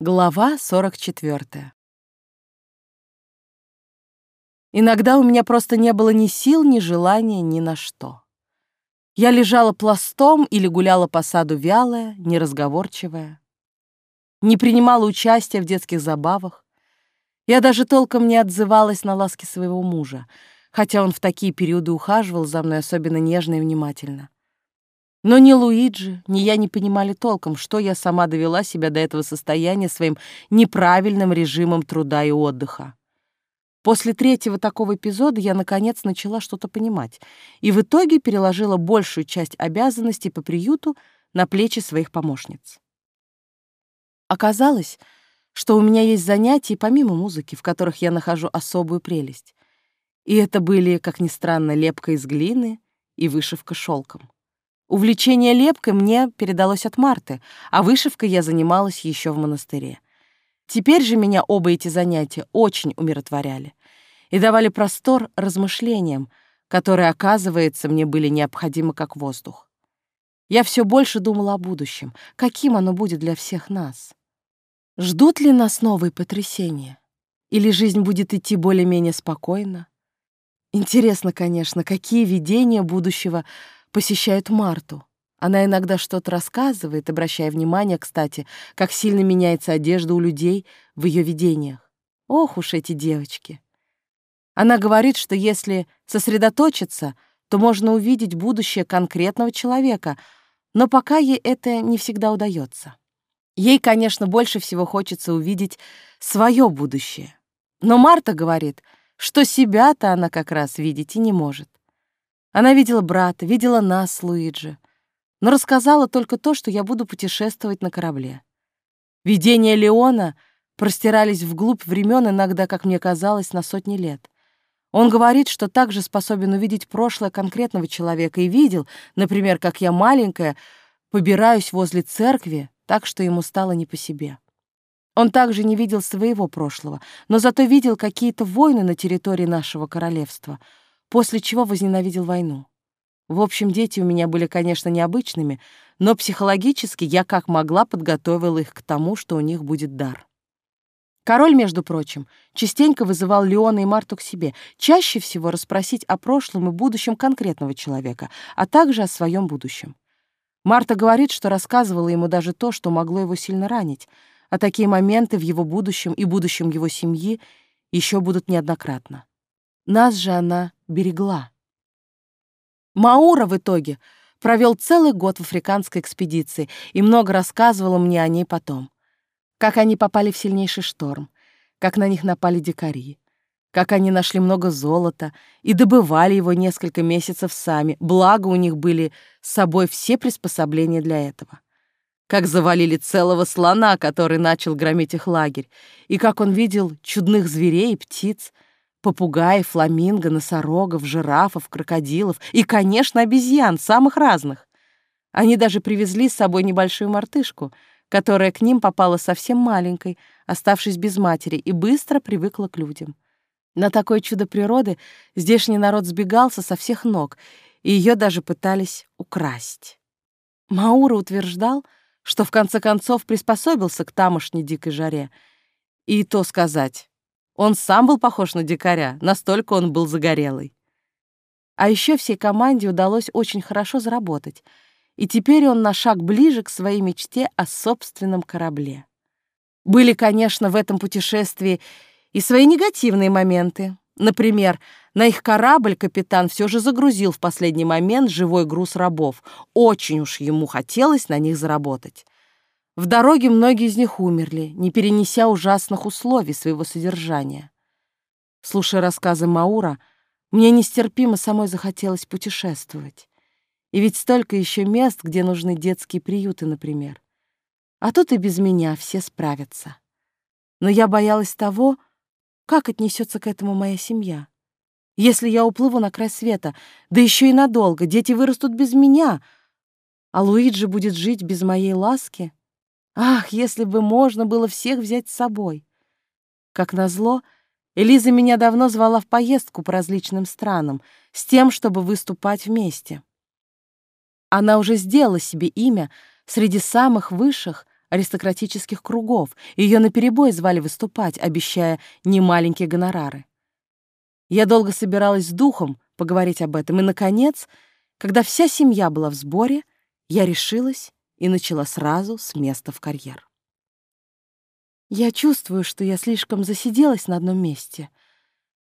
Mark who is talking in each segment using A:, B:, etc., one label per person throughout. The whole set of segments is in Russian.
A: Глава 44. Иногда у меня просто не было ни сил, ни желания, ни на что. Я лежала пластом или гуляла по саду вялая, неразговорчивая. Не принимала участия в детских забавах. Я даже толком не отзывалась на ласки своего мужа, хотя он в такие периоды ухаживал за мной особенно нежно и внимательно. Но ни Луиджи, ни я не понимали толком, что я сама довела себя до этого состояния своим неправильным режимом труда и отдыха. После третьего такого эпизода я, наконец, начала что-то понимать и в итоге переложила большую часть обязанностей по приюту на плечи своих помощниц. Оказалось, что у меня есть занятия помимо музыки, в которых я нахожу особую прелесть. И это были, как ни странно, лепка из глины и вышивка шелком. Увлечение лепкой мне передалось от Марты, а вышивкой я занималась еще в монастыре. Теперь же меня оба эти занятия очень умиротворяли и давали простор размышлениям, которые, оказывается, мне были необходимы как воздух. Я все больше думала о будущем, каким оно будет для всех нас. Ждут ли нас новые потрясения? Или жизнь будет идти более-менее спокойно? Интересно, конечно, какие видения будущего посещают Марту. Она иногда что-то рассказывает, обращая внимание, кстати, как сильно меняется одежда у людей в ее видениях. Ох уж эти девочки. Она говорит, что если сосредоточиться, то можно увидеть будущее конкретного человека, но пока ей это не всегда удается. Ей, конечно, больше всего хочется увидеть свое будущее. Но Марта говорит, что себя-то она как раз видеть и не может. Она видела брата, видела нас Луиджи, но рассказала только то, что я буду путешествовать на корабле. Видения Леона простирались вглубь времен, иногда, как мне казалось, на сотни лет. Он говорит, что также способен увидеть прошлое конкретного человека и видел, например, как я маленькая побираюсь возле церкви, так что ему стало не по себе. Он также не видел своего прошлого, но зато видел какие-то войны на территории нашего королевства — после чего возненавидел войну. В общем, дети у меня были, конечно, необычными, но психологически я как могла подготовила их к тому, что у них будет дар. Король, между прочим, частенько вызывал Леона и Марту к себе, чаще всего расспросить о прошлом и будущем конкретного человека, а также о своем будущем. Марта говорит, что рассказывала ему даже то, что могло его сильно ранить, а такие моменты в его будущем и будущем его семьи еще будут неоднократно. Нас же она берегла. Маура в итоге провел целый год в африканской экспедиции и много рассказывала мне о ней потом. Как они попали в сильнейший шторм, как на них напали дикари, как они нашли много золота и добывали его несколько месяцев сами, благо у них были с собой все приспособления для этого. Как завалили целого слона, который начал громить их лагерь, и как он видел чудных зверей и птиц — попугаев, фламинго, носорогов, жирафов, крокодилов и, конечно, обезьян, самых разных. Они даже привезли с собой небольшую мартышку, которая к ним попала совсем маленькой, оставшись без матери, и быстро привыкла к людям. На такое чудо природы здешний народ сбегался со всех ног, и ее даже пытались украсть. Маура утверждал, что в конце концов приспособился к тамошней дикой жаре. И то сказать, он сам был похож на дикаря, настолько он был загорелый. А еще всей команде удалось очень хорошо заработать, и теперь он на шаг ближе к своей мечте о собственном корабле. Были, конечно, в этом путешествии и свои негативные моменты. Например, на их корабль капитан все же загрузил в последний момент живой груз рабов. Очень уж ему хотелось на них заработать. В дороге многие из них умерли, не перенеся ужасных условий своего содержания. Слушая рассказы Маура, мне нестерпимо самой захотелось путешествовать. И ведь столько еще мест, где нужны детские приюты, например. А тут и без меня все справятся. Но я боялась того, как отнесется к этому моя семья. Если я уплыву на край света, да еще и надолго, дети вырастут без меня, а Луиджи будет жить без моей ласки — Ах, если бы можно было всех взять с собой! Как назло, Элиза меня давно звала в поездку по различным странам с тем, чтобы выступать вместе. Она уже сделала себе имя среди самых высших аристократических кругов, и ее наперебой звали выступать, обещая немаленькие гонорары. Я долго собиралась с духом поговорить об этом, и, наконец, когда вся семья была в сборе, я решилась и начала сразу с места в карьер. Я чувствую, что я слишком засиделась на одном месте.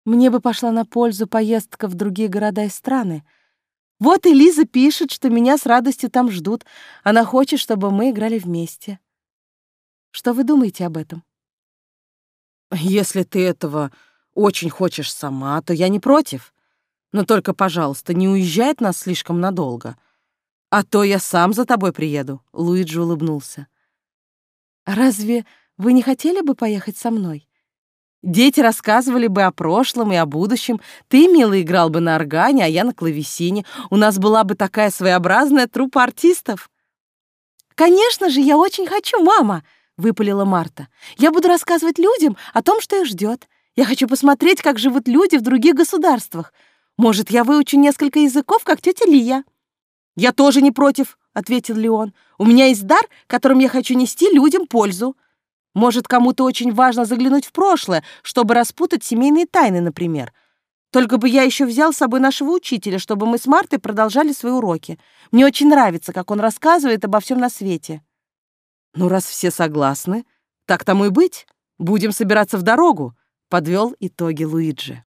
A: Мне бы пошла на пользу поездка в другие города и страны. Вот и Лиза пишет, что меня с радостью там ждут. Она хочет, чтобы мы играли вместе. Что вы думаете об этом?
B: Если ты этого очень хочешь сама, то я не против. Но только, пожалуйста, не уезжай от нас слишком надолго. А то я сам за тобой приеду», — Луиджи улыбнулся.
A: «Разве вы не хотели бы поехать со мной? Дети рассказывали бы о прошлом и о будущем. Ты, милый, играл бы на органе, а я на клавесине. У нас была бы такая своеобразная труппа артистов». «Конечно же, я очень хочу, мама!» — выпалила Марта. «Я буду рассказывать людям о том, что их ждет. Я хочу посмотреть, как живут люди в других государствах. Может, я выучу несколько языков, как тетя Лия».
B: «Я тоже не против», — ответил Леон. «У меня есть дар, которым я хочу нести людям пользу. Может, кому-то очень важно заглянуть в прошлое, чтобы распутать семейные тайны, например. Только бы я еще взял с собой нашего учителя, чтобы мы с Мартой продолжали свои уроки. Мне очень нравится, как он рассказывает обо всем на свете».
A: «Ну, раз все согласны, так тому и быть. Будем собираться в дорогу», — подвел итоги Луиджи.